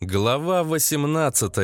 Глава 18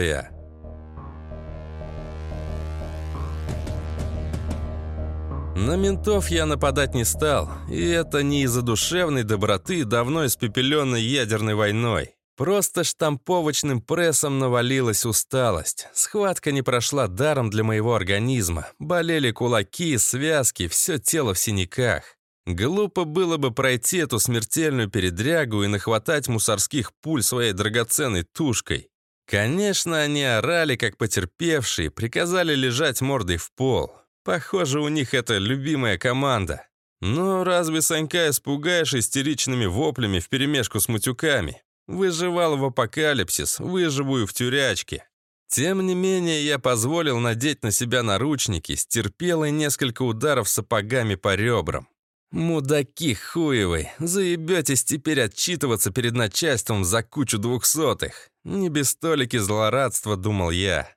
На ментов я нападать не стал, и это не из-за душевной доброты, давно испепеленной ядерной войной. Просто штамповочным прессом навалилась усталость. Схватка не прошла даром для моего организма. Болели кулаки, связки, все тело в синяках. Глупо было бы пройти эту смертельную передрягу и нахватать мусорских пуль своей драгоценной тушкой. Конечно, они орали, как потерпевшие, приказали лежать мордой в пол. Похоже, у них это любимая команда. Но разве Санька испугаешь истеричными воплями вперемешку с мутюками? Выживал в апокалипсис, выживу и в тюрячке. Тем не менее, я позволил надеть на себя наручники, стерпел и несколько ударов сапогами по ребрам. «Мудаки хуевы, заебетесь теперь отчитываться перед начальством за кучу двухсотых!» Не без толики злорадства, думал я.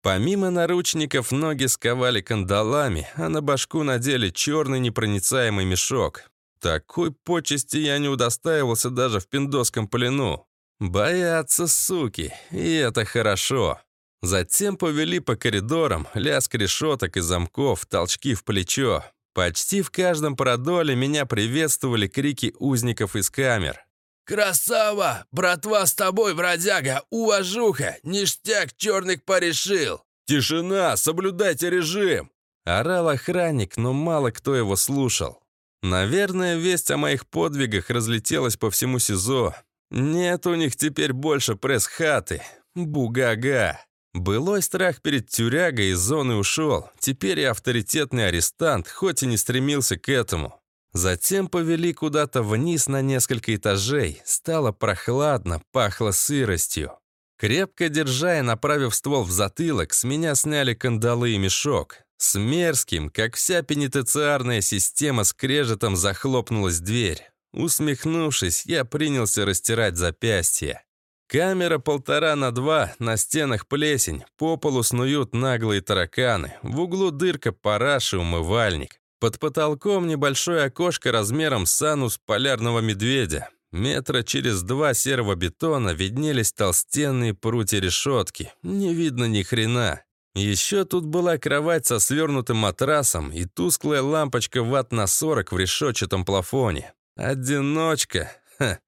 Помимо наручников, ноги сковали кандалами, а на башку надели черный непроницаемый мешок. Такой почести я не удостаивался даже в пиндосском плену. Боятся, суки, и это хорошо. Затем повели по коридорам, лязг решеток и замков, толчки в плечо. Почти в каждом продоле меня приветствовали крики узников из камер. «Красава! Братва с тобой, бродяга! Уважуха! Ништяк черных порешил!» «Тишина! Соблюдайте режим!» Орал охранник, но мало кто его слушал. Наверное, весть о моих подвигах разлетелась по всему СИЗО. Нет у них теперь больше пресс-хаты. Бугага. Былой страх перед тюрягой из зоны ушел. Теперь я авторитетный арестант, хоть и не стремился к этому. Затем повели куда-то вниз на несколько этажей. Стало прохладно, пахло сыростью. Крепко держа и направив ствол в затылок, с меня сняли кандалы и мешок. С мерзким, как вся пенитенциарная система, скрежетом захлопнулась дверь. Усмехнувшись, я принялся растирать запястье. Камера полтора на два, на стенах плесень, по полу снуют наглые тараканы, в углу дырка параши, умывальник. Под потолком небольшое окошко размером с анус полярного медведя. Метра через два серого бетона виднелись толстенные прутья решетки. Не видно ни хрена. Еще тут была кровать со свернутым матрасом и тусклая лампочка ватт на 40 в решетчатом плафоне. Одиночка. Ха.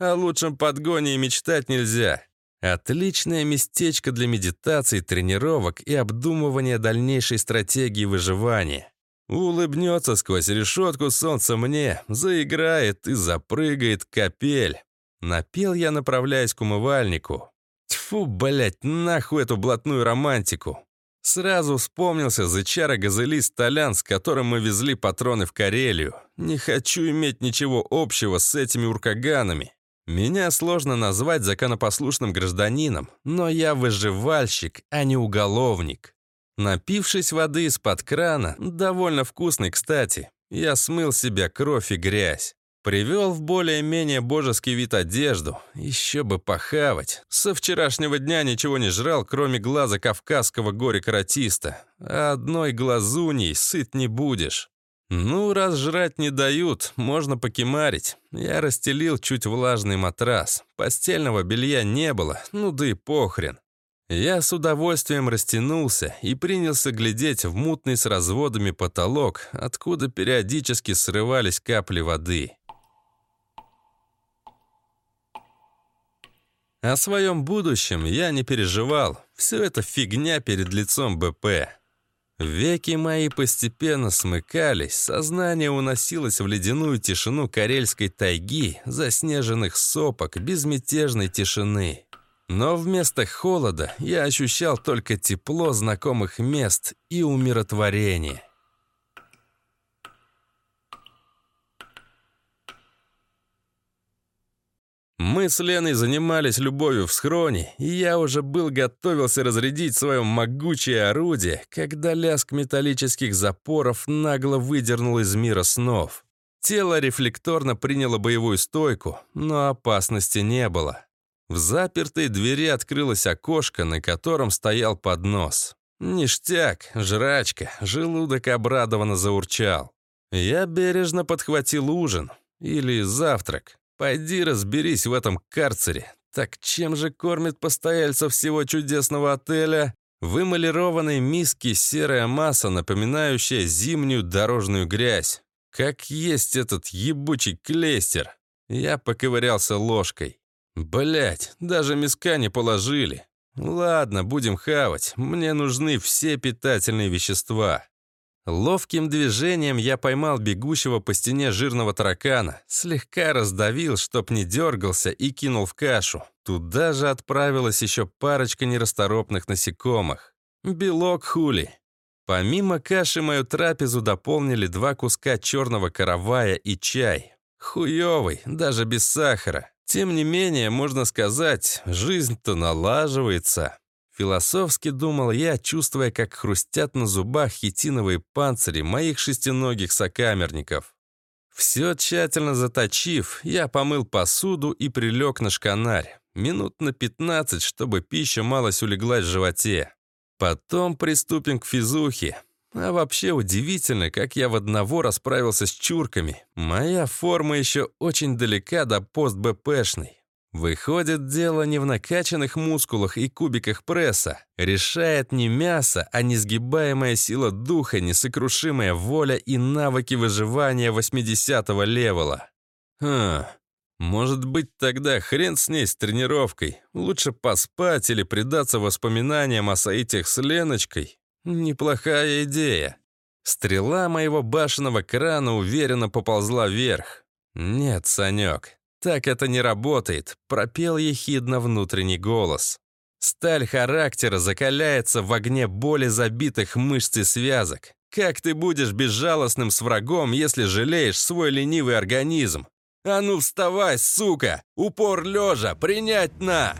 О лучшем подгоне и мечтать нельзя. Отличное местечко для медитаций, тренировок и обдумывания дальнейшей стратегии выживания. Улыбнется сквозь решетку солнце мне, заиграет и запрыгает капель. Напел я, направляясь к умывальнику. Тьфу, блять, нахуй эту блатную романтику. Сразу вспомнился зычара газели Столян, с которым мы везли патроны в Карелию. Не хочу иметь ничего общего с этими уркаганами. Меня сложно назвать законопослушным гражданином, но я выживальщик, а не уголовник. Напившись воды из-под крана, довольно вкусной, кстати, я смыл себя кровь и грязь. Привел в более-менее божеский вид одежду. Еще бы похавать. Со вчерашнего дня ничего не жрал, кроме глаза кавказского горе-каратиста. А одной глазуней сыт не будешь. Ну, раз жрать не дают, можно покемарить. Я расстелил чуть влажный матрас. Постельного белья не было, ну да и похрен. Я с удовольствием растянулся и принялся глядеть в мутный с разводами потолок, откуда периодически срывались капли воды. О своем будущем я не переживал. Все это фигня перед лицом БП. Веки мои постепенно смыкались, сознание уносилось в ледяную тишину карельской тайги, заснеженных сопок, безмятежной тишины. Но вместо холода я ощущал только тепло знакомых мест и умиротворение. Мы с Леной занимались любовью в схроне, и я уже был готовился разрядить свое могучее орудие, когда лязг металлических запоров нагло выдернул из мира снов. Тело рефлекторно приняло боевую стойку, но опасности не было. В запертой двери открылось окошко, на котором стоял поднос. Ништяк, жрачка, желудок обрадованно заурчал. Я бережно подхватил ужин. Или завтрак. Пойди разберись в этом карцере. Так чем же кормит постояльцев всего чудесного отеля? В миске серая масса, напоминающая зимнюю дорожную грязь. Как есть этот ебучий клейстер. Я поковырялся ложкой. Блять, даже миска не положили. Ладно, будем хавать. Мне нужны все питательные вещества. Ловким движением я поймал бегущего по стене жирного таракана, слегка раздавил, чтоб не дергался, и кинул в кашу. Туда же отправилась еще парочка нерасторопных насекомых. Белок хули. Помимо каши мою трапезу дополнили два куска черного каравая и чай. Хуёвый, даже без сахара. Тем не менее, можно сказать, жизнь-то налаживается. Философски думал я, чувствуя, как хрустят на зубах хитиновые панцири моих шестиногих сокамерников. Все тщательно заточив, я помыл посуду и прилег на шканарь. Минут на 15, чтобы пища малость улеглась в животе. Потом приступим к физухе. А вообще удивительно, как я в одного расправился с чурками. Моя форма еще очень далека до пост-БПшной. Выходит, дело не в накачанных мускулах и кубиках пресса. Решает не мясо, а несгибаемая сила духа, несокрушимая воля и навыки выживания 80-го левела. Хм, может быть, тогда хрен с ней с тренировкой. Лучше поспать или предаться воспоминаниям о соитиях с Леночкой. Неплохая идея. Стрела моего башенного крана уверенно поползла вверх. Нет, Санек, так это не работает, пропел ехидно внутренний голос. Сталь характера закаляется в огне боли забитых мышц и связок. Как ты будешь безжалостным с врагом, если жалеешь свой ленивый организм? А ну вставай, сука! Упор лежа, принять на!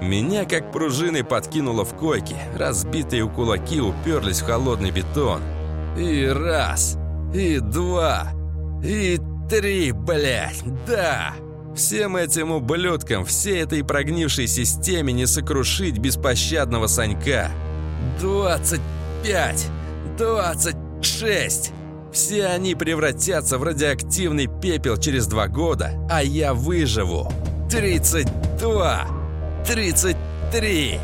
Меня как пружиной подкинуло в койке. Разбитые кулаки уперлись в холодный бетон. И раз, и два, и три, блядь, да! Всем этим ублюдкам, всей этой прогнившей системе не сокрушить беспощадного Санька. 25, 26. Все они превратятся в радиоактивный пепел через два года, а я выживу. 32, 33.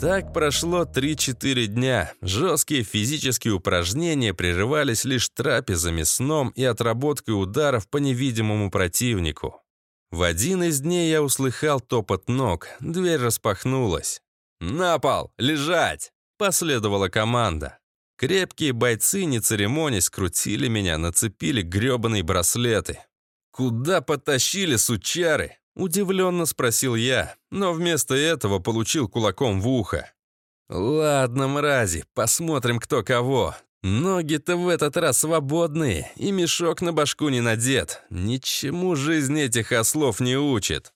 Так прошло 3-4 дня. Жесткие физические упражнения прерывались лишь трапезами, сном и отработкой ударов по невидимому противнику. В один из дней я услыхал топот ног, дверь распахнулась. «На пол! Лежать!» — последовала команда. Крепкие бойцы, не церемонясь, скрутили меня, нацепили грёбаные браслеты. «Куда потащили, сучары?» Удивленно спросил я, но вместо этого получил кулаком в ухо. «Ладно, мрази, посмотрим, кто кого. Ноги-то в этот раз свободные, и мешок на башку не надет. Ничему жизнь этих ослов не учит».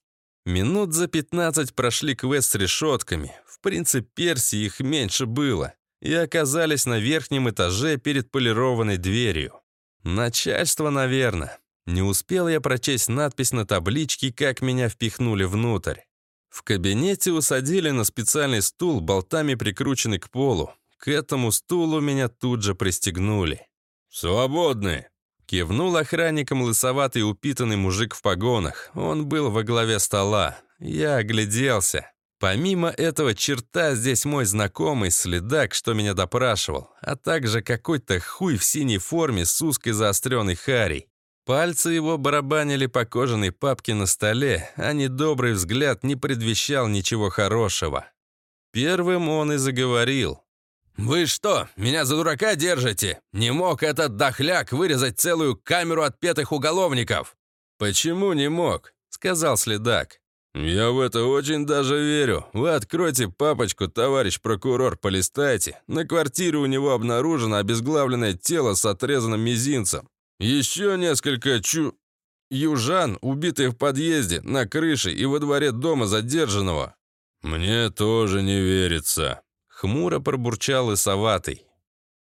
Минут за 15 прошли квест с решетками. В принципе, Персии их меньше было. И оказались на верхнем этаже перед полированной дверью. Начальство, наверное. Не успел я прочесть надпись на табличке, как меня впихнули внутрь. В кабинете усадили на специальный стул, болтами прикрученный к полу. К этому стулу меня тут же пристегнули. «Свободны!» Кивнул охранником лысоватый упитанный мужик в погонах. Он был во главе стола. Я огляделся. Помимо этого черта здесь мой знакомый следак, что меня допрашивал, а также какой-то хуй в синей форме с узкой заостренной харей. Пальцы его барабанили по кожаной папке на столе, а недобрый взгляд не предвещал ничего хорошего. Первым он и заговорил. «Вы что, меня за дурака держите? Не мог этот дохляк вырезать целую камеру отпетых уголовников?» «Почему не мог?» — сказал следак. «Я в это очень даже верю. Вы откройте папочку, товарищ прокурор, полистайте. На квартире у него обнаружено обезглавленное тело с отрезанным мизинцем. Еще несколько чу... южан, убитые в подъезде, на крыше и во дворе дома задержанного. Мне тоже не верится. Хмуро пробурчал Исоватый.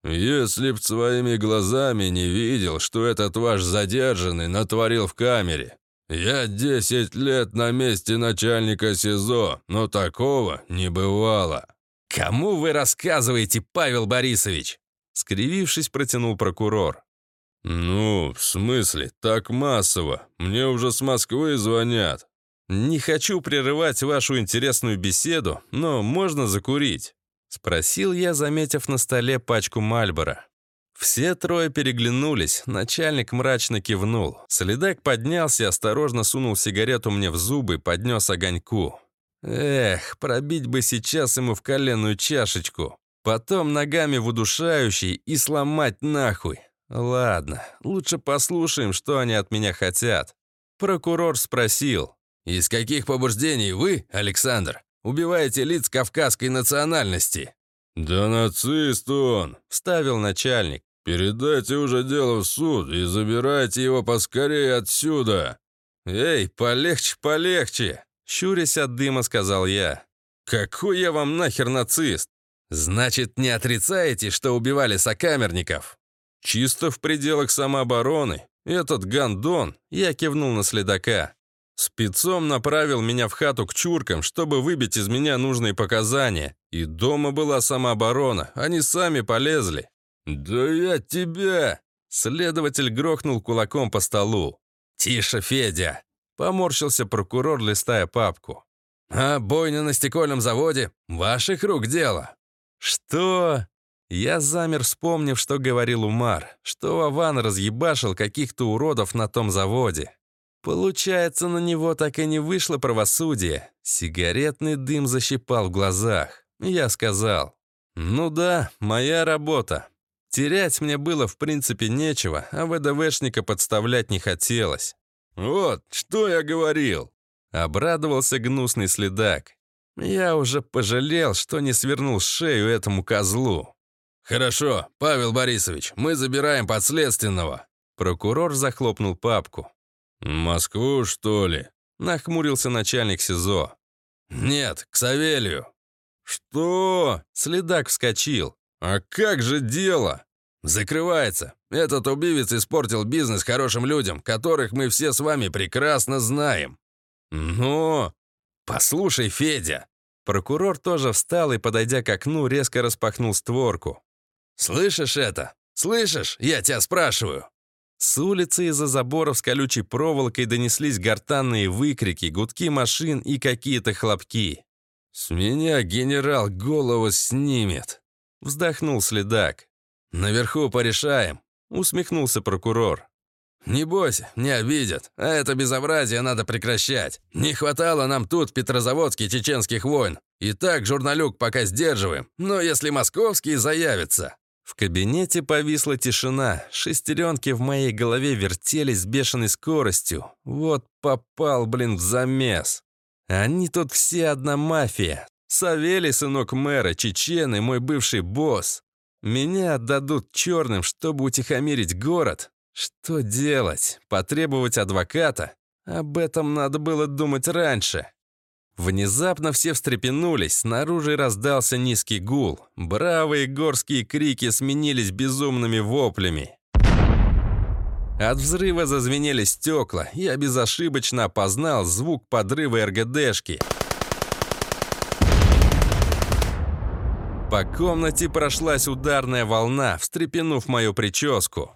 «Если б своими глазами не видел, что этот ваш задержанный натворил в камере, «Я десять лет на месте начальника СИЗО, но такого не бывало». «Кому вы рассказываете, Павел Борисович?» Скривившись, протянул прокурор. «Ну, в смысле, так массово. Мне уже с Москвы звонят». «Не хочу прерывать вашу интересную беседу, но можно закурить?» Спросил я, заметив на столе пачку Мальбора. Все трое переглянулись, начальник мрачно кивнул. Следак поднялся осторожно сунул сигарету мне в зубы поднес огоньку. Эх, пробить бы сейчас ему в коленную чашечку. Потом ногами в удушающий и сломать нахуй. Ладно, лучше послушаем, что они от меня хотят. Прокурор спросил. «Из каких побуждений вы, Александр, убиваете лиц кавказской национальности?» «Да нацист он!» – вставил начальник. «Передайте уже дело в суд и забирайте его поскорее отсюда!» «Эй, полегче, полегче!» – щурясь от дыма, сказал я. «Какой я вам нахер нацист? Значит, не отрицаете, что убивали сокамерников?» «Чисто в пределах самообороны. Этот гандон!» – я кивнул на следака. Спецом направил меня в хату к чуркам, чтобы выбить из меня нужные показания. И дома была самооборона, они сами полезли. «Да я тебя!» Следователь грохнул кулаком по столу. «Тише, Федя!» Поморщился прокурор, листая папку. «А бойня на стекольном заводе? Ваших рук дело!» «Что?» Я замер, вспомнив, что говорил Умар, что Вован разъебашил каких-то уродов на том заводе. Получается, на него так и не вышло правосудие. Сигаретный дым защипал в глазах. Я сказал, «Ну да, моя работа. Терять мне было в принципе нечего, а ВДВшника подставлять не хотелось». «Вот, что я говорил!» Обрадовался гнусный следак. Я уже пожалел, что не свернул шею этому козлу. «Хорошо, Павел Борисович, мы забираем подследственного». Прокурор захлопнул папку. «Москву, что ли?» — нахмурился начальник СИЗО. «Нет, к Савелью». «Что?» — следак вскочил. «А как же дело?» «Закрывается. Этот убивец испортил бизнес хорошим людям, которых мы все с вами прекрасно знаем». «Но...» «Послушай, Федя». Прокурор тоже встал и, подойдя к окну, резко распахнул створку. «Слышишь это? Слышишь? Я тебя спрашиваю». С улицы из-за заборов с колючей проволокой донеслись гортанные выкрики, гудки машин и какие-то хлопки. «С меня генерал голову снимет», — вздохнул следак. «Наверху порешаем», — усмехнулся прокурор. «Не бойся, не обидят, а это безобразие надо прекращать. Не хватало нам тут в чеченских войн. И так журналюк пока сдерживаем, но если московские заявятся...» В кабинете повисла тишина, шестеренки в моей голове вертелись с бешеной скоростью. Вот попал, блин, в замес. Они тут все одна мафия. Савелий, сынок мэра, чечены, мой бывший босс. Меня отдадут черным, чтобы утихомирить город. Что делать? Потребовать адвоката? Об этом надо было думать раньше. Внезапно все встрепенулись, снаружи раздался низкий гул. Бравые горские крики сменились безумными воплями. От взрыва зазвенели стекла, я безошибочно опознал звук подрыва РГДшки. По комнате прошлась ударная волна, встрепенув мою прическу.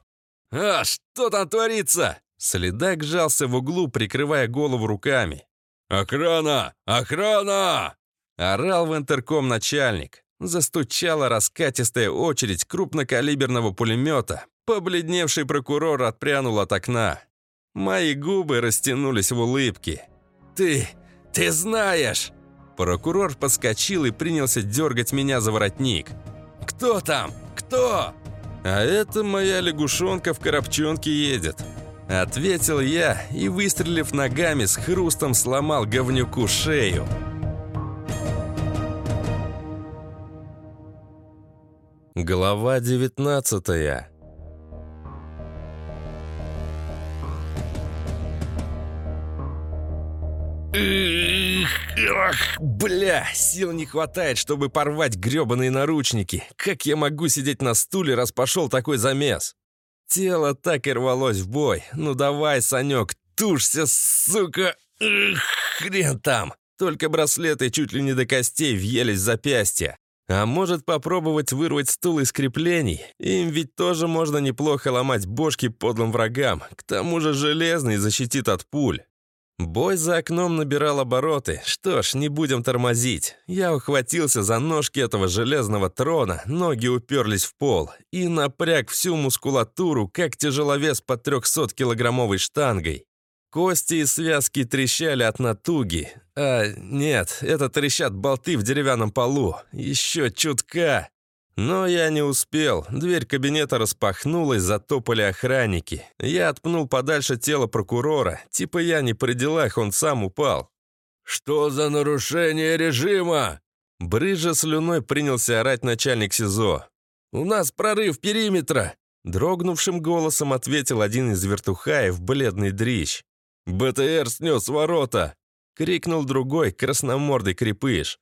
«А, что там творится?» Следак сжался в углу, прикрывая голову руками. «Охрана! Охрана!» Орал в интерком начальник. Застучала раскатистая очередь крупнокалиберного пулемета. Побледневший прокурор отпрянул от окна. Мои губы растянулись в улыбке. «Ты... ты знаешь!» Прокурор подскочил и принялся дергать меня за воротник. «Кто там? Кто?» «А это моя лягушонка в коробчонке едет», Ответил я и, выстрелив ногами, с хрустом сломал говнюку шею. Глава девятнадцатая Эх, бля, сил не хватает, чтобы порвать грёбаные наручники. Как я могу сидеть на стуле, раз пошел такой замес? Тело так и рвалось в бой. Ну давай, Санек, тушься, сука! Эх, хрен там! Только браслеты чуть ли не до костей въелись в запястья. А может попробовать вырвать стул из креплений? Им ведь тоже можно неплохо ломать бошки подлым врагам. К тому же железный защитит от пуль. Бой за окном набирал обороты. Что ж, не будем тормозить. Я ухватился за ножки этого железного трона, ноги уперлись в пол и напряг всю мускулатуру, как тяжеловес под 300-килограммовой штангой. Кости и связки трещали от натуги. А, нет, это трещат болты в деревянном полу. Еще чутка. Но я не успел. Дверь кабинета распахнулась, затопали охранники. Я отпнул подальше тело прокурора. Типа я не при делах, он сам упал. «Что за нарушение режима?» Брыжа слюной принялся орать начальник СИЗО. «У нас прорыв периметра!» Дрогнувшим голосом ответил один из вертухаев, бледный дрищ. «БТР снес ворота!» — крикнул другой, красномордый крепыш.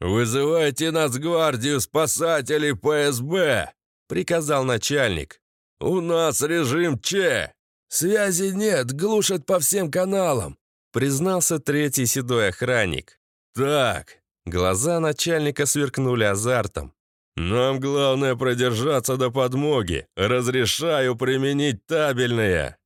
«Вызывайте нас гвардию спасателей ПСБ!» — приказал начальник. «У нас режим Ч!» «Связи нет, глушат по всем каналам», — признался третий седой охранник. «Так», — глаза начальника сверкнули азартом. «Нам главное продержаться до подмоги. Разрешаю применить табельное».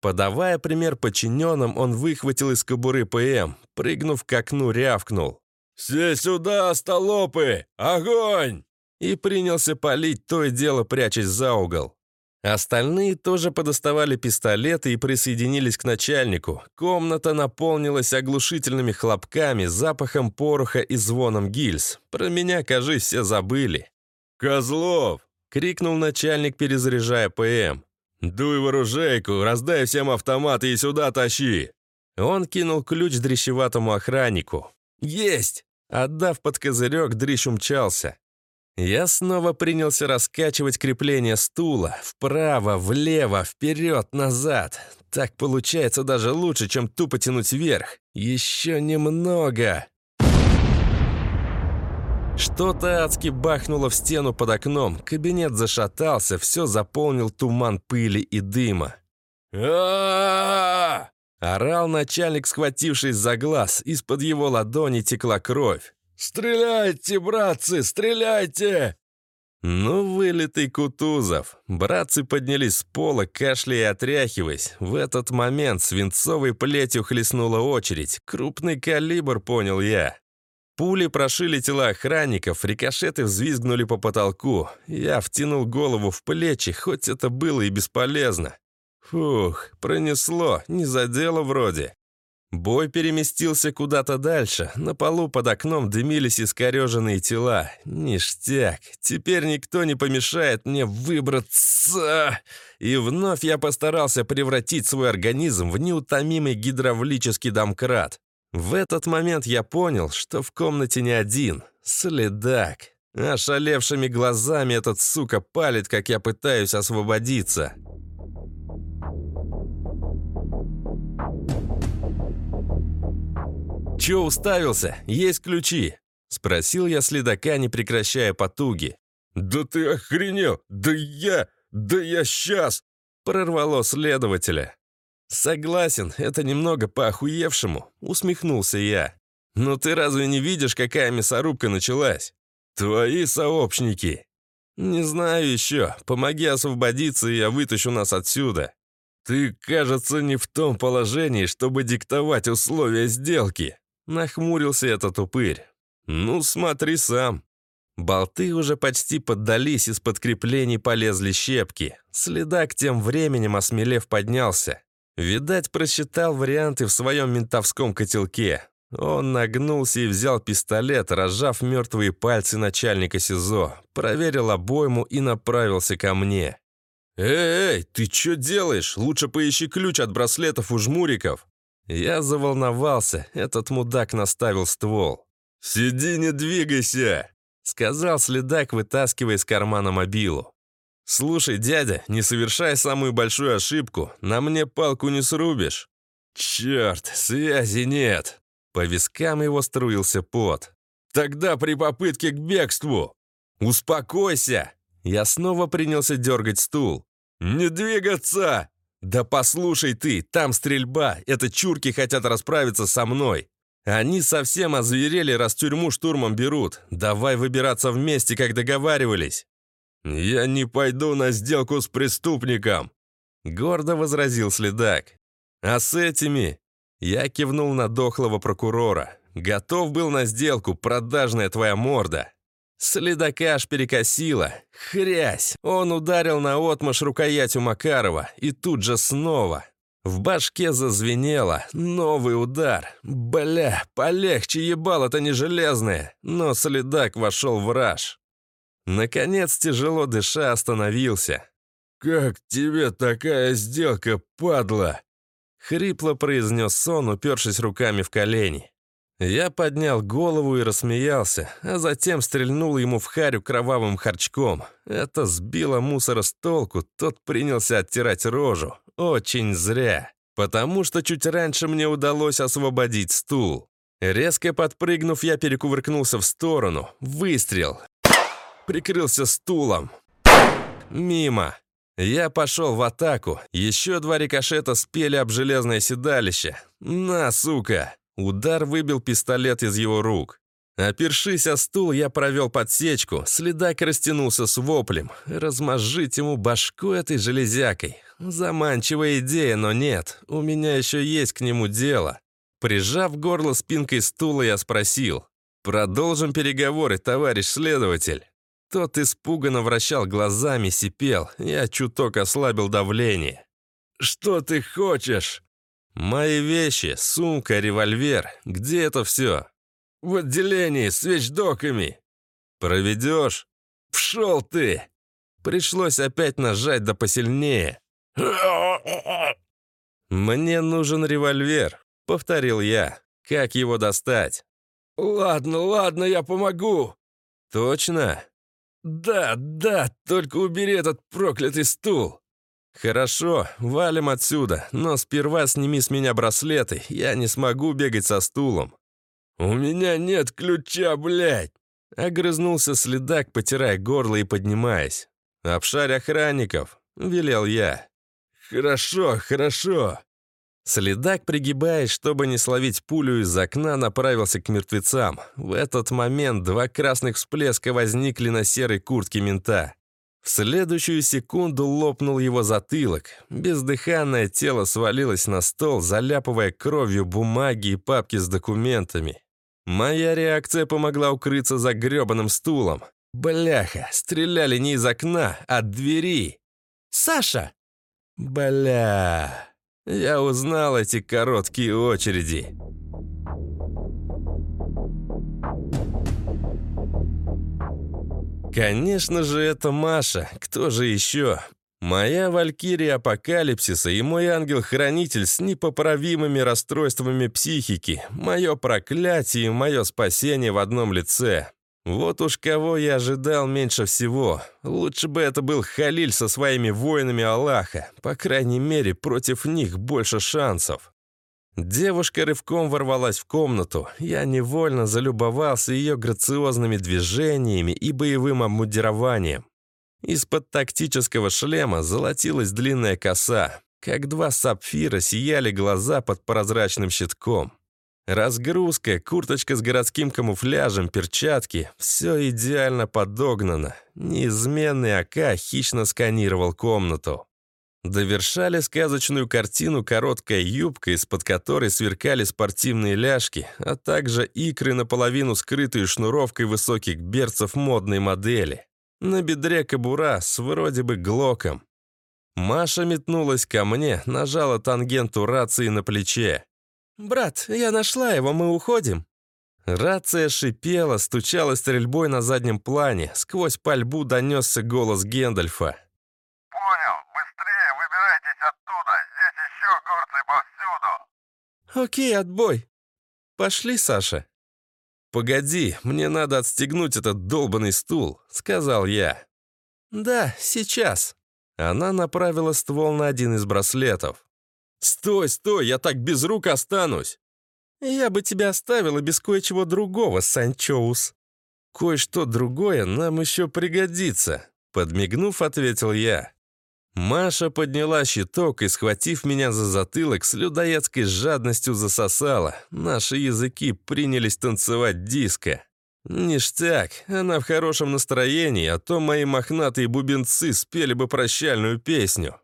Подавая пример подчиненным, он выхватил из кобуры ПМ, прыгнув к окну, рявкнул. «Все сюда, столопы! Огонь!» И принялся палить то и дело, прячась за угол. Остальные тоже подоставали пистолеты и присоединились к начальнику. Комната наполнилась оглушительными хлопками, запахом пороха и звоном гильз. Про меня, кажись, все забыли. «Козлов!» — крикнул начальник, перезаряжая ПМ. «Дуй в оружейку, раздай всем автоматы и сюда тащи!» Он кинул ключ дрещеватому охраннику. «Есть!» Отдав под козырек, дрищ умчался. Я снова принялся раскачивать крепление стула. Вправо, влево, вперед, назад. Так получается даже лучше, чем тупо тянуть вверх. Еще немного. Что-то адски бахнуло в стену под окном. Кабинет зашатался, все заполнил туман пыли и дыма. а Орал начальник, схватившись за глаз. Из-под его ладони текла кровь. «Стреляйте, братцы, стреляйте!» Ну, вылитый Кутузов. Братцы поднялись с пола, кашляя и отряхиваясь. В этот момент свинцовой плетью хлестнула очередь. Крупный калибр, понял я. Пули прошили тела охранников, рикошеты взвизгнули по потолку. Я втянул голову в плечи, хоть это было и бесполезно. Фух, пронесло, не задело вроде. Бой переместился куда-то дальше. На полу под окном дымились искореженные тела. Ништяк. Теперь никто не помешает мне выбраться. И вновь я постарался превратить свой организм в неутомимый гидравлический домкрат. В этот момент я понял, что в комнате не один. Следак. Ошалевшими глазами этот сука палит, как я пытаюсь освободиться. «Чё уставился? Есть ключи?» Спросил я следака, не прекращая потуги. «Да ты охренел! Да я... Да я сейчас!» Прорвало следователя. «Согласен, это немного по-охуевшему», — усмехнулся я. «Но ты разве не видишь, какая мясорубка началась? Твои сообщники!» «Не знаю еще. Помоги освободиться, и я вытащу нас отсюда». «Ты, кажется, не в том положении, чтобы диктовать условия сделки», — нахмурился этот упырь. «Ну, смотри сам». Болты уже почти поддались, из подкреплений полезли щепки. Следак тем временем, осмелев, поднялся. Видать, просчитал варианты в своем ментовском котелке. Он нагнулся и взял пистолет, разжав мертвые пальцы начальника СИЗО, проверил обойму и направился ко мне. «Эй, ты что делаешь? Лучше поищи ключ от браслетов у жмуриков». Я заволновался, этот мудак наставил ствол. «Сиди, не двигайся!» — сказал следак, вытаскивая из кармана мобилу. «Слушай, дядя, не совершай самую большую ошибку, на мне палку не срубишь». «Черт, связи нет!» По вискам его струился пот. «Тогда при попытке к бегству!» «Успокойся!» Я снова принялся дергать стул. «Не двигаться!» «Да послушай ты, там стрельба, это чурки хотят расправиться со мной. Они совсем озверели, раз тюрьму штурмом берут. Давай выбираться вместе, как договаривались». «Я не пойду на сделку с преступником», — гордо возразил следак. «А с этими?» Я кивнул на дохлого прокурора. «Готов был на сделку, продажная твоя морда». Следака аж перекосило. Хрясь! Он ударил на отмашь рукоятью Макарова, и тут же снова. В башке зазвенело. Новый удар. Бля, полегче ебало-то не железное. Но следак вошел в раж. Наконец, тяжело дыша, остановился. «Как тебе такая сделка, падла?» Хрипло произнес сон, упершись руками в колени. Я поднял голову и рассмеялся, а затем стрельнул ему в харю кровавым харчком. Это сбило мусора с толку, тот принялся оттирать рожу. Очень зря. Потому что чуть раньше мне удалось освободить стул. Резко подпрыгнув, я перекувыркнулся в сторону. Выстрел. Прикрылся стулом. Мимо. Я пошел в атаку. Еще два рикошета спели об железное седалище. На, сука! Удар выбил пистолет из его рук. Опершись о стул, я провел подсечку. Следак растянулся с воплем. Размозжить ему башку этой железякой. Заманчивая идея, но нет. У меня еще есть к нему дело. Прижав горло спинкой стула, я спросил. «Продолжим переговоры, товарищ следователь». Тот испуганно вращал глазами, сипел. Я чуток ослабил давление. «Что ты хочешь?» «Мои вещи, сумка, револьвер. Где это все?» «В отделении, с вещдоками». «Проведешь?» «Пшел ты!» Пришлось опять нажать да посильнее. «Мне нужен револьвер», — повторил я. «Как его достать?» «Ладно, ладно, я помогу». «Точно?» «Да, да, только убери этот проклятый стул». «Хорошо, валим отсюда, но сперва сними с меня браслеты, я не смогу бегать со стулом». «У меня нет ключа, блядь!» Огрызнулся следак, потирая горло и поднимаясь. «Обшарь охранников», — велел я. «Хорошо, хорошо». Следак, пригибаясь, чтобы не словить пулю из окна, направился к мертвецам. В этот момент два красных всплеска возникли на серой куртке мента. В следующую секунду лопнул его затылок. Бездыханное тело свалилось на стол, заляпывая кровью бумаги и папки с документами. Моя реакция помогла укрыться за грёбаным стулом. Бляха, стреляли не из окна, а от двери. «Саша!» Бля, я узнал эти короткие очереди. Конечно же, это Маша. Кто же еще? Моя валькирия апокалипсиса и мой ангел-хранитель с непоправимыми расстройствами психики, мое проклятие и мое спасение в одном лице. Вот уж кого я ожидал меньше всего. Лучше бы это был Халиль со своими воинами Аллаха. По крайней мере, против них больше шансов. Девушка рывком ворвалась в комнату. Я невольно залюбовался ее грациозными движениями и боевым обмундированием. Из-под тактического шлема золотилась длинная коса. Как два сапфира сияли глаза под прозрачным щитком. Разгрузка, курточка с городским камуфляжем, перчатки — все идеально подогнано. Неизменный АК хищно сканировал комнату. Довершали сказочную картину короткая юбка, из-под которой сверкали спортивные ляжки, а также икры, наполовину скрытые шнуровкой высоких берцев модной модели. На бедре кобура с вроде бы глоком. Маша метнулась ко мне, нажала тангенту рации на плече. «Брат, я нашла его, мы уходим». Рация шипела, стучала стрельбой на заднем плане. Сквозь пальбу донесся голос Гендальфа. «Окей, отбой. Пошли, Саша». «Погоди, мне надо отстегнуть этот долбанный стул», — сказал я. «Да, сейчас». Она направила ствол на один из браслетов. «Стой, стой, я так без рук останусь!» «Я бы тебя оставила без кое-чего другого, Санчоус». «Кое-что другое нам еще пригодится», — подмигнув, ответил я. Маша подняла щиток и, схватив меня за затылок, с людоедской жадностью засосала. Наши языки принялись танцевать диско. Ништяк, она в хорошем настроении, а то мои мохнатые бубенцы спели бы прощальную песню.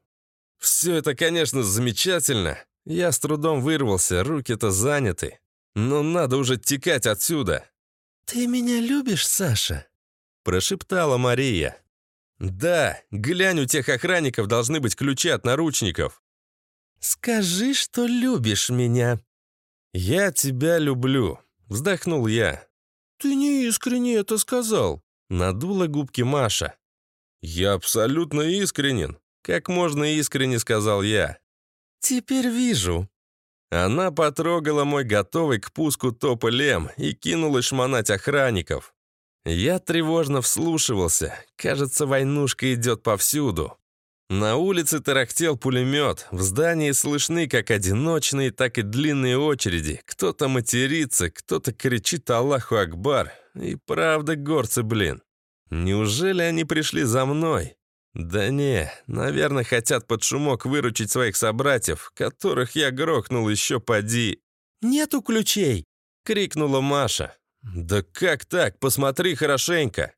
Все это, конечно, замечательно. Я с трудом вырвался, руки-то заняты. Но надо уже текать отсюда. «Ты меня любишь, Саша?» Прошептала Мария. «Да, глянь, у тех охранников должны быть ключи от наручников». «Скажи, что любишь меня». «Я тебя люблю», — вздохнул я. «Ты не искренне это сказал», — надула губки Маша. «Я абсолютно искренен», — как можно искренне сказал я. «Теперь вижу». Она потрогала мой готовый к пуску тополем и кинулась шмонать охранников. Я тревожно вслушивался. Кажется, войнушка идет повсюду. На улице тарахтел пулемет, в здании слышны как одиночные, так и длинные очереди. Кто-то матерится, кто-то кричит «Аллаху Акбар». И правда горцы, блин. Неужели они пришли за мной? Да не, наверное, хотят под шумок выручить своих собратьев, которых я грохнул еще поди. «Нету ключей!» — крикнула Маша. «Да как так? Посмотри хорошенько!»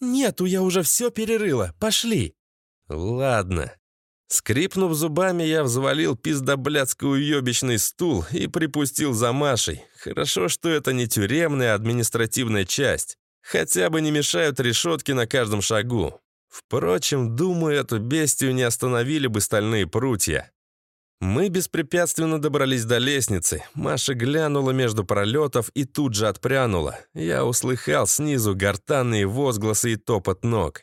«Нету, я уже все перерыла. Пошли!» «Ладно». Скрипнув зубами, я взвалил пиздоблядский уебищный стул и припустил за Машей. Хорошо, что это не тюремная административная часть. Хотя бы не мешают решетки на каждом шагу. Впрочем, думаю, эту бестию не остановили бы стальные прутья. Мы беспрепятственно добрались до лестницы. Маша глянула между пролетов и тут же отпрянула. Я услыхал снизу гортанные возгласы и топот ног.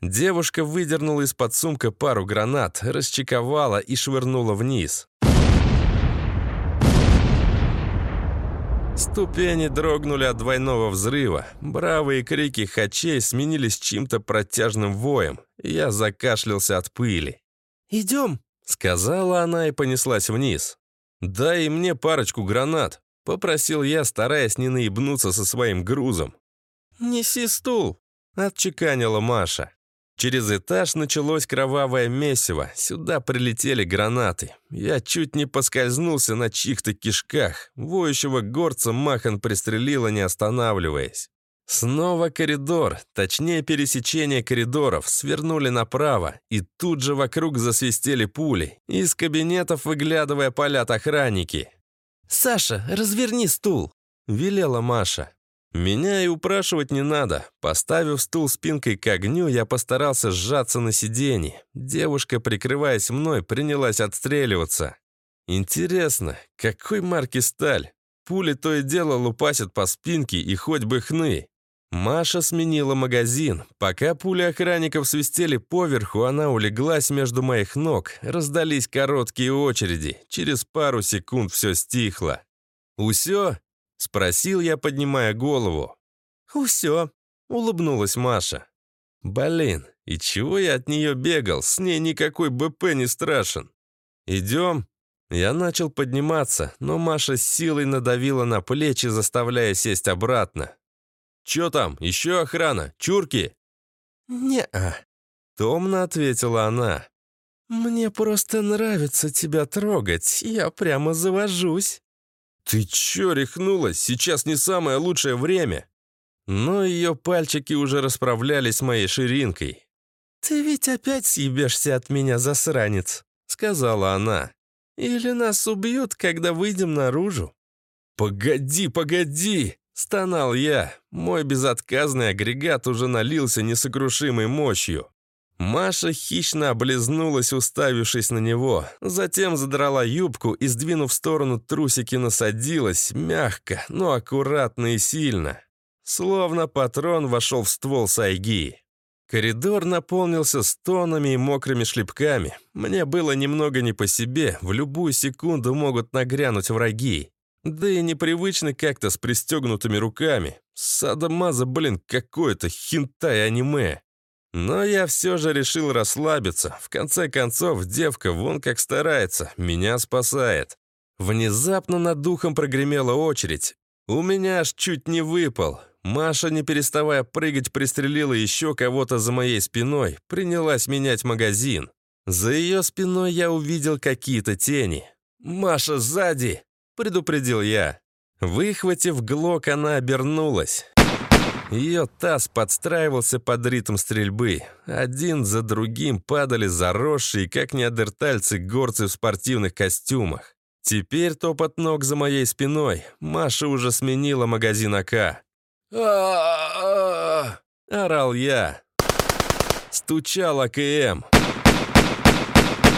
Девушка выдернула из-под сумка пару гранат, расчековала и швырнула вниз. Ступени дрогнули от двойного взрыва. Бравые крики хачей сменились чьим-то протяжным воем. Я закашлялся от пыли. «Идем», — сказала она и понеслась вниз. «Дай мне парочку гранат», — попросил я, стараясь не наебнуться со своим грузом. «Неси стул», — отчеканила Маша. Через этаж началось кровавое месиво. Сюда прилетели гранаты. Я чуть не поскользнулся на чьих-то кишках. Воющего горца Махан пристрелила, не останавливаясь. Снова коридор, точнее пересечение коридоров, свернули направо, и тут же вокруг засвистели пули, из кабинетов выглядывая полят охранники. «Саша, разверни стул!» — велела Маша. Меня и упрашивать не надо. Поставив стул спинкой к огню, я постарался сжаться на сиденье. Девушка, прикрываясь мной, принялась отстреливаться. Интересно, какой марки сталь? Пули то и дело лупасят по спинке и хоть бы хны. Маша сменила магазин. Пока пули охранников свистели поверху, она улеглась между моих ног. Раздались короткие очереди. Через пару секунд все стихло. «Усё?» — спросил я, поднимая голову. «Усё», — улыбнулась Маша. «Блин, и чего я от нее бегал? С ней никакой БП не страшен. Идем?» Я начал подниматься, но Маша с силой надавила на плечи, заставляя сесть обратно. «Чё там? Еще охрана? Чурки?» «Не-а», — томно ответила она. «Мне просто нравится тебя трогать, я прямо завожусь». «Ты чё рехнулась? Сейчас не самое лучшее время!» Но ее пальчики уже расправлялись с моей ширинкой. «Ты ведь опять съебешься от меня, засранец», — сказала она. «Или нас убьют, когда выйдем наружу?» «Погоди, погоди!» — стонал я. Мой безотказный агрегат уже налился несокрушимой мощью. Маша хищно облизнулась, уставившись на него. Затем задрала юбку и, сдвинув в сторону трусики, насадилась, мягко, но аккуратно и сильно. Словно патрон вошел в ствол сайги. Коридор наполнился стонами и мокрыми шлепками. Мне было немного не по себе, в любую секунду могут нагрянуть враги. Да и непривычно как-то с пристегнутыми руками. Садомаза, блин, какое-то хинтай-аниме. Но я все же решил расслабиться. В конце концов, девка вон как старается, меня спасает. Внезапно над духом прогремела очередь. У меня аж чуть не выпал. Маша, не переставая прыгать, пристрелила еще кого-то за моей спиной, принялась менять магазин. За ее спиной я увидел какие-то тени. «Маша, сзади!» — предупредил я. Выхватив глок, она обернулась. Ее таз подстраивался под ритм стрельбы. Один за другим падали заросшие, как неандертальцы, горцы в спортивных костюмах. Теперь топот ног за моей спиной. Маша уже сменила магазин АК. Орал я. Стучал АКМ.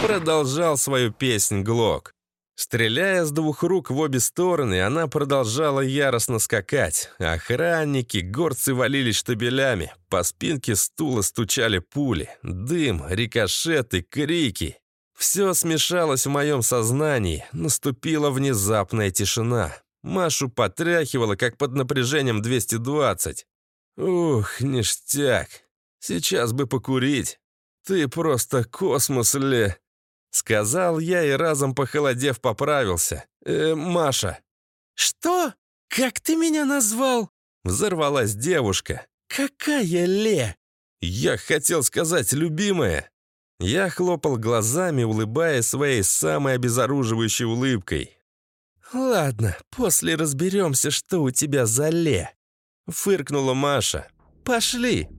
Продолжал свою песнь Глок. Стреляя с двух рук в обе стороны, она продолжала яростно скакать. Охранники, горцы валились штабелями. По спинке стула стучали пули. Дым, рикошеты, крики. Все смешалось в моем сознании. Наступила внезапная тишина. Машу потряхивала, как под напряжением 220. Ух, ништяк. Сейчас бы покурить. Ты просто космос, Ле. Сказал я и разом похолодев поправился. «Э, Маша». «Что? Как ты меня назвал?» Взорвалась девушка. «Какая Ле?» Я хотел сказать «любимая». Я хлопал глазами, улыбаясь своей самой обезоруживающей улыбкой. «Ладно, после разберемся, что у тебя за Ле», — фыркнула Маша. «Пошли».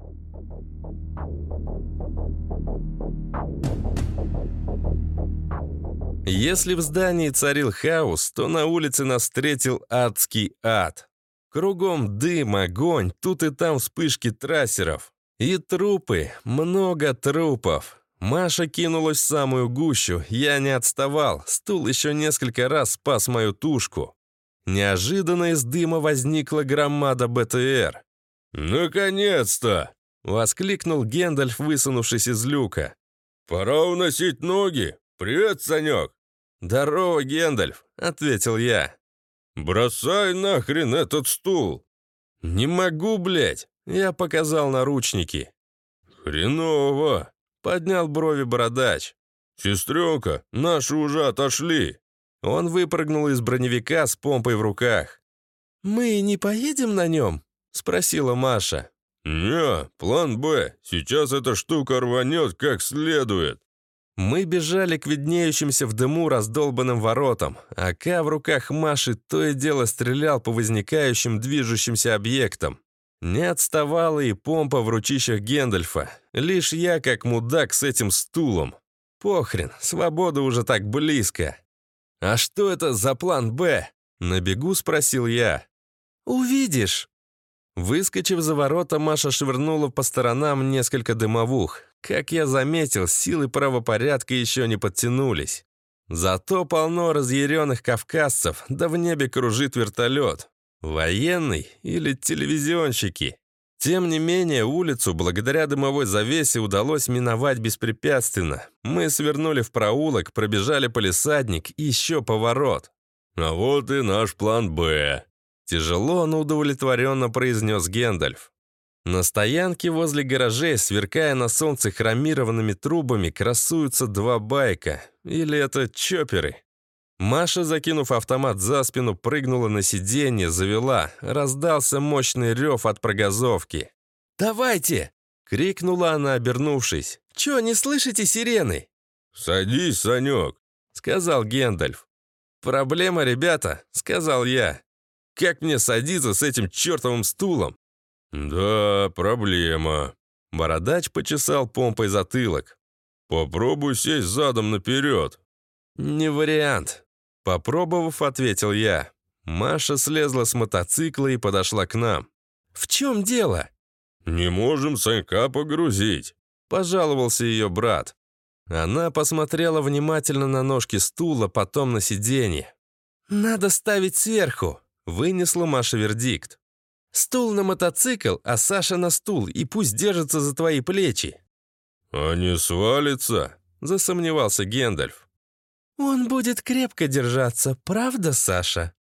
Если в здании царил хаос, то на улице нас встретил адский ад. Кругом дым, огонь, тут и там вспышки трассеров. И трупы, много трупов. Маша кинулась в самую гущу, я не отставал, стул еще несколько раз спас мою тушку. Неожиданно из дыма возникла громада БТР. «Наконец-то!» — воскликнул Гендальф, высунувшись из люка. «Пора уносить ноги! Привет, Санек!» «Здорово, Гендальф», — ответил я. «Бросай нахрен этот стул!» «Не могу, блядь!» — я показал наручники. «Хреново!» — поднял брови бородач. «Сестренка, наши уже отошли!» Он выпрыгнул из броневика с помпой в руках. «Мы не поедем на нем?» — спросила Маша. «Не, план «Б». Сейчас эта штука рванет как следует». Мы бежали к виднеющимся в дыму раздолбанным воротам. АК в руках Маши то и дело стрелял по возникающим движущимся объектам. Не отставала и помпа в ручищах Гендальфа. Лишь я, как мудак, с этим стулом. Похрен, свобода уже так близко. «А что это за план «Б»?» На бегу спросил я. «Увидишь». Выскочив за ворота, Маша швырнула по сторонам несколько дымовух. Как я заметил, силы правопорядка еще не подтянулись. Зато полно разъяренных кавказцев, да в небе кружит вертолет. Военный или телевизионщики. Тем не менее, улицу благодаря дымовой завесе удалось миновать беспрепятственно. Мы свернули в проулок, пробежали полисадник и еще поворот. «А вот и наш план «Б», — тяжело, но удовлетворенно произнес Гендальф. На стоянке возле гаражей, сверкая на солнце хромированными трубами, красуются два байка. Или это чоперы. Маша, закинув автомат за спину, прыгнула на сиденье, завела. Раздался мощный рев от прогазовки. «Давайте!» — крикнула она, обернувшись. «Чё, не слышите сирены?» «Садись, Санек», — сказал Гендальф. «Проблема, ребята», — сказал я. «Как мне садиться с этим чертовым стулом? «Да, проблема». Бородач почесал помпой затылок. «Попробуй сесть задом наперед». «Не вариант», — попробовав, ответил я. Маша слезла с мотоцикла и подошла к нам. «В чем дело?» «Не можем Санька погрузить», — пожаловался ее брат. Она посмотрела внимательно на ножки стула, потом на сиденье. «Надо ставить сверху», — вынесла Маша вердикт. Стул на мотоцикл, а Саша на стул, и пусть держится за твои плечи». «А не свалится?» — засомневался Гендальф. «Он будет крепко держаться, правда, Саша?»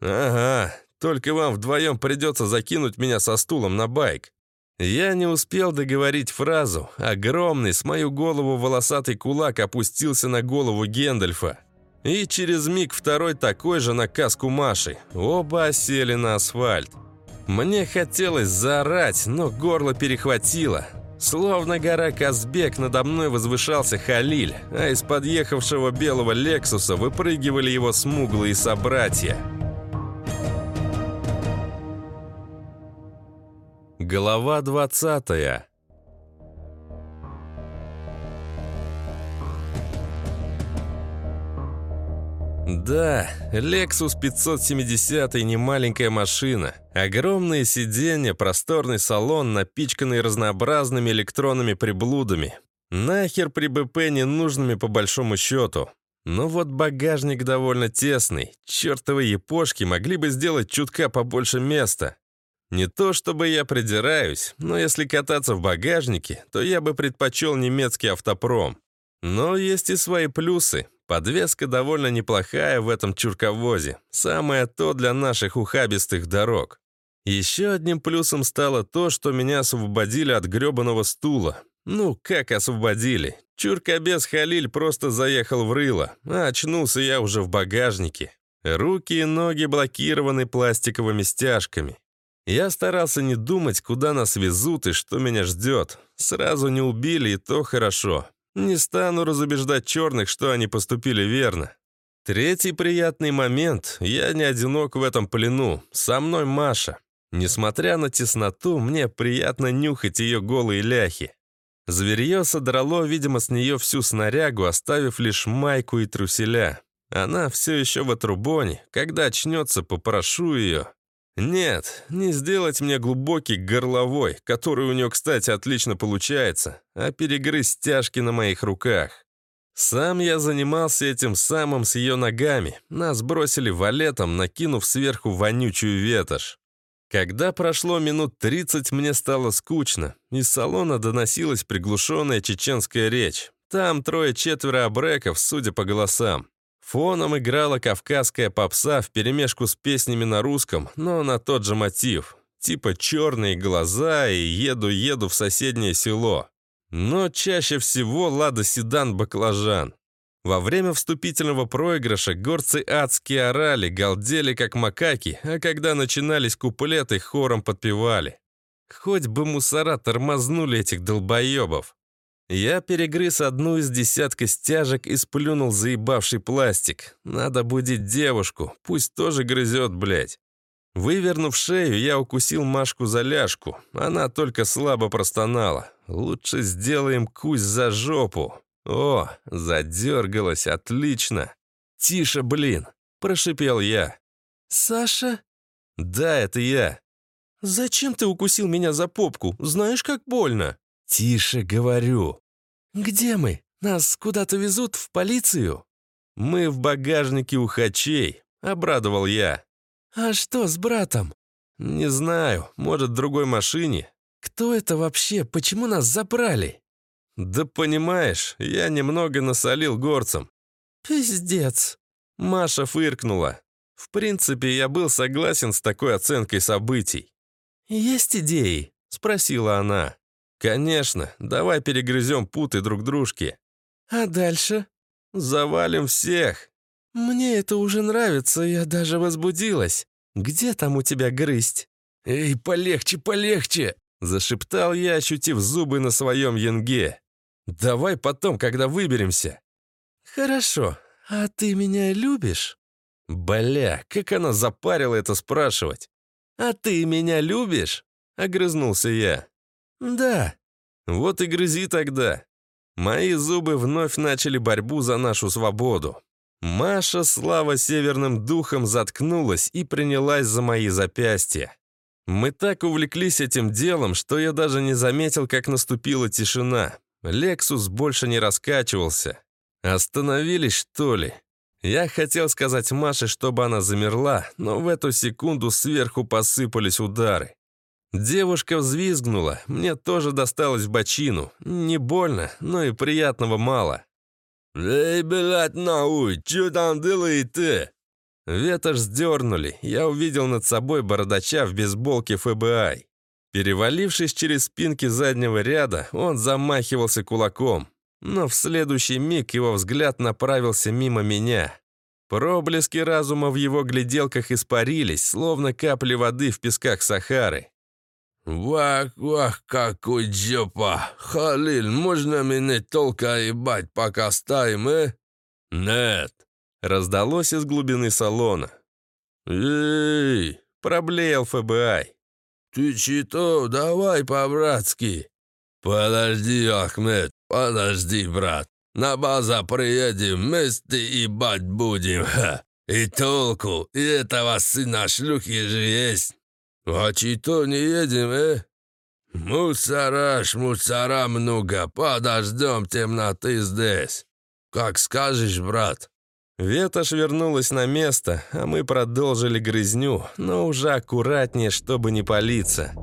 «Ага, только вам вдвоем придется закинуть меня со стулом на байк». Я не успел договорить фразу. Огромный, с мою голову волосатый кулак опустился на голову Гендальфа. И через миг второй такой же на каску Маши. Оба осели на асфальт. Мне хотелось заорать, но горло перехватило. Словно гора Казбек надо мной возвышался Халиль, а из подъехавшего белого Лексуса выпрыгивали его смуглые собратья. Глава двадцатая Да, Lexus 570 не маленькая машина. Огромные сиденья, просторный салон, напичканный разнообразными электронными приблудами. Нахер при БП ненужными по большому счету. Но вот багажник довольно тесный. Чертовы япошки могли бы сделать чутка побольше места. Не то чтобы я придираюсь, но если кататься в багажнике, то я бы предпочел немецкий автопром. Но есть и свои плюсы. Подвеска довольно неплохая в этом чурковозе. Самое то для наших ухабистых дорог. Еще одним плюсом стало то, что меня освободили от гребаного стула. Ну, как освободили? Чуркобес Халиль просто заехал в рыло, а очнулся я уже в багажнике. Руки и ноги блокированы пластиковыми стяжками. Я старался не думать, куда нас везут и что меня ждет. Сразу не убили, и то хорошо. Не стану разубеждать черных, что они поступили верно. Третий приятный момент. Я не одинок в этом плену. Со мной Маша. Несмотря на тесноту, мне приятно нюхать ее голые ляхи. Зверье содрало, видимо, с нее всю снарягу, оставив лишь майку и труселя. Она все еще в отрубоне. Когда очнется, попрошу ее. Нет, не сделать мне глубокий горловой, который у нее, кстати, отлично получается, а перегрызть стяжки на моих руках. Сам я занимался этим самым с ее ногами. Нас бросили валетом, накинув сверху вонючую ветошь. Когда прошло минут 30, мне стало скучно. Из салона доносилась приглушенная чеченская речь. Там трое-четверо абреков, судя по голосам. Фоном играла кавказская попса вперемешку с песнями на русском, но на тот же мотив. Типа «черные глаза» и «еду-еду в соседнее село». Но чаще всего «Лада Седан Баклажан». Во время вступительного проигрыша горцы адски орали, галдели как макаки, а когда начинались куплеты, хором подпевали. Хоть бы мусора тормознули этих долбоебов. Я перегрыз одну из десятка стяжек и сплюнул заебавший пластик. Надо будить девушку, пусть тоже грызет, блядь. Вывернув шею, я укусил Машку за ляжку. Она только слабо простонала. Лучше сделаем кусь за жопу. О, задергалась, отлично. Тише, блин, прошипел я. Саша? Да, это я. Зачем ты укусил меня за попку? Знаешь, как больно. «Тише, говорю». «Где мы? Нас куда-то везут в полицию?» «Мы в багажнике у хачей», — обрадовал я. «А что с братом?» «Не знаю, может, в другой машине». «Кто это вообще? Почему нас забрали?» «Да понимаешь, я немного насолил горцам». «Пиздец». Маша фыркнула. В принципе, я был согласен с такой оценкой событий. «Есть идеи?» — спросила она. «Конечно, давай перегрызем путы друг дружки». «А дальше?» «Завалим всех». «Мне это уже нравится, я даже возбудилась. Где там у тебя грызть?» «Эй, полегче, полегче!» Зашептал я, ощутив зубы на своем янге. «Давай потом, когда выберемся». «Хорошо. А ты меня любишь?» «Бля, как она запарила это спрашивать?» «А ты меня любишь?» — огрызнулся я. «Да». «Вот и грызи тогда». Мои зубы вновь начали борьбу за нашу свободу. Маша, слава северным духом, заткнулась и принялась за мои запястья. Мы так увлеклись этим делом, что я даже не заметил, как наступила тишина. Лексус больше не раскачивался. Остановились, что ли? Я хотел сказать Маше, чтобы она замерла, но в эту секунду сверху посыпались удары. Девушка взвизгнула, мне тоже досталось в бочину. Не больно, но и приятного мало. «Эй, блядь, нахуй, чё там делаете?» Ветошь сдернули, я увидел над собой бородача в бейсболке ФБИ. Перевалившись через спинки заднего ряда, он замахивался кулаком. Но в следующий миг его взгляд направился мимо меня. Проблески разума в его гляделках испарились, словно капли воды в песках Сахары. «Вах-вах, какой джопа! Халил, можно меня только ебать, пока стоим, э?» «Нет!» — раздалось из глубины салона. «Эй!» — проблеял ФБИ. «Ты чито, давай по-братски!» «Подожди, Ахмед, подожди, брат. На база приедем, вместе ебать будем, ха! И толку, и этого сына шлюхи же есть!» «А чито не едем, э?» «Мусораш, мусора много, подождем темноты здесь. Как скажешь, брат». Ветошь вернулась на место, а мы продолжили грызню, но уже аккуратнее, чтобы не палиться.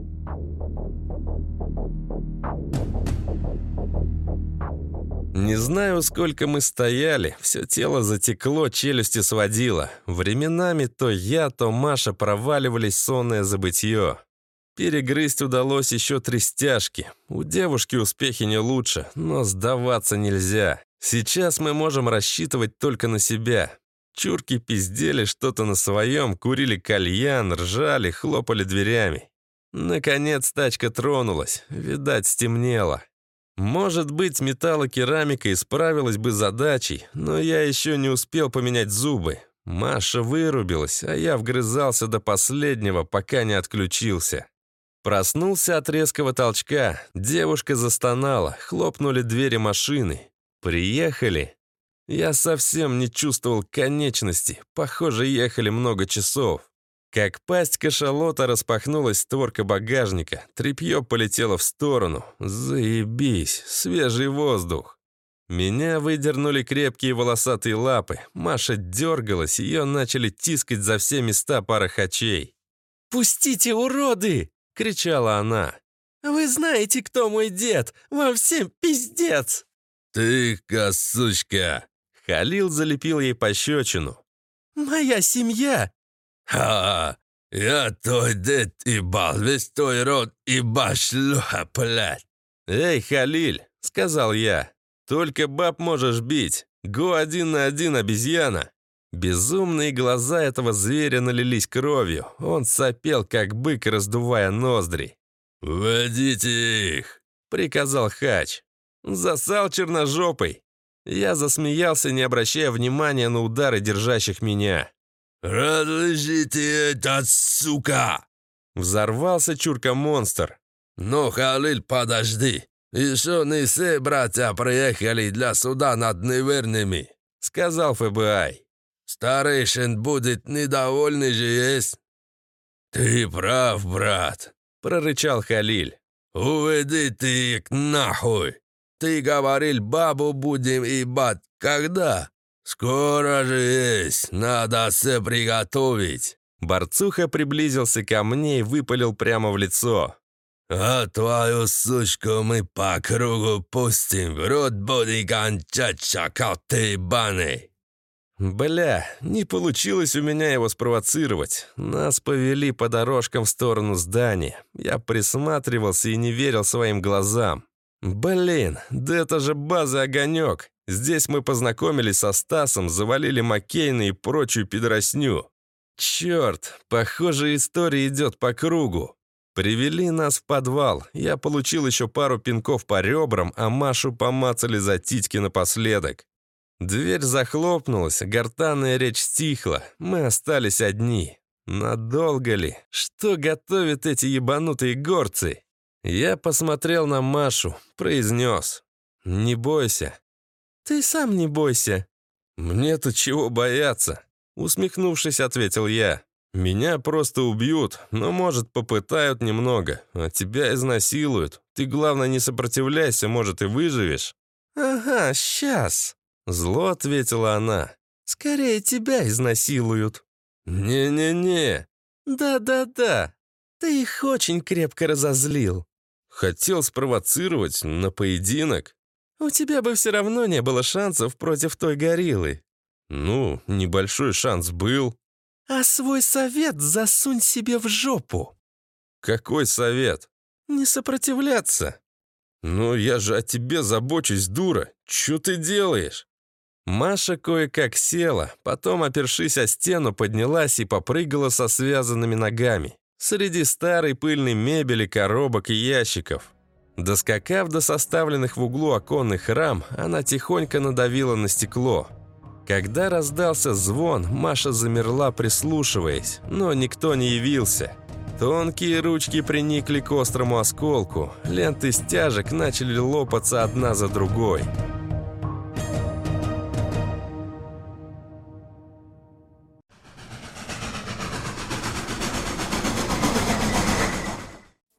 Не знаю, сколько мы стояли, все тело затекло, челюсти сводило. Временами то я, то Маша проваливались в сонное забытье. Перегрызть удалось еще три стяжки. У девушки успехи не лучше, но сдаваться нельзя. Сейчас мы можем рассчитывать только на себя. Чурки пиздели что-то на своем, курили кальян, ржали, хлопали дверями. Наконец тачка тронулась, видать, стемнело. Может быть, металлокерамика исправилась бы задачей, но я еще не успел поменять зубы. Маша вырубилась, а я вгрызался до последнего, пока не отключился. Проснулся от резкого толчка, девушка застонала, хлопнули двери машины. Приехали. Я совсем не чувствовал конечности, похоже, ехали много часов. Как пасть кашалота распахнулась створка багажника, тряпье полетело в сторону. Заебись, свежий воздух. Меня выдернули крепкие волосатые лапы. Маша дергалась, ее начали тискать за все места парохачей. «Пустите, уроды!» — кричала она. «Вы знаете, кто мой дед! Вам всем пиздец!» «Ты косучка!» Халил залепил ей пощечину. «Моя семья «Ха! Я твой дед ебал, весь твой род ебал, шлюха, блядь!» «Эй, Халиль!» — сказал я. «Только баб можешь бить. Го один на один, обезьяна!» Безумные глаза этого зверя налились кровью. Он сопел, как бык, раздувая ноздри. «Водите их!» — приказал Хач. «Засал черножопый!» Я засмеялся, не обращая внимания на удары держащих меня. «Разрешите этот, сука!» Взорвался чурка-монстр. «Ну, Халиль, подожди. Еще не все братья приехали для суда над неверными», сказал ФБИ. «Старейшин будет недовольный же есть». «Ты прав, брат», прорычал Халиль. «Уведи ты их нахуй! Ты говорил, бабу будем ебать. Когда?» «Скоро же есть, надо все приготовить!» Борцуха приблизился ко мне и выпалил прямо в лицо. «А твою сучку мы по кругу пустим, в рот будет кончать ты ебаный!» Бля, не получилось у меня его спровоцировать. Нас повели по дорожкам в сторону здания. Я присматривался и не верил своим глазам. Блин, да это же база «Огонек». Здесь мы познакомились со Стасом, завалили Маккейна и прочую пидросню. Черт, похоже, история идет по кругу. Привели нас в подвал. Я получил еще пару пинков по ребрам, а Машу помацали за титьки напоследок. Дверь захлопнулась, гортанная речь стихла. Мы остались одни. Надолго ли? Что готовят эти ебанутые горцы? Я посмотрел на Машу, произнес. «Не бойся, «Ты сам не бойся». «Мне-то чего бояться?» Усмехнувшись, ответил я. «Меня просто убьют, но, может, попытают немного, а тебя изнасилуют. Ты, главное, не сопротивляйся, может, и выживешь». «Ага, сейчас», — зло ответила она. «Скорее тебя изнасилуют». «Не-не-не». «Да-да-да, ты их очень крепко разозлил». Хотел спровоцировать на поединок. У тебя бы все равно не было шансов против той гориллы. Ну, небольшой шанс был. А свой совет засунь себе в жопу. Какой совет? Не сопротивляться. Ну, я же о тебе забочусь, дура. Что ты делаешь? Маша кое-как села, потом, опершись о стену, поднялась и попрыгала со связанными ногами. Среди старой пыльной мебели, коробок и ящиков. Доскакав до составленных в углу оконных рам, она тихонько надавила на стекло. Когда раздался звон, Маша замерла, прислушиваясь, но никто не явился. Тонкие ручки приникли к острому осколку, ленты стяжек начали лопаться одна за другой –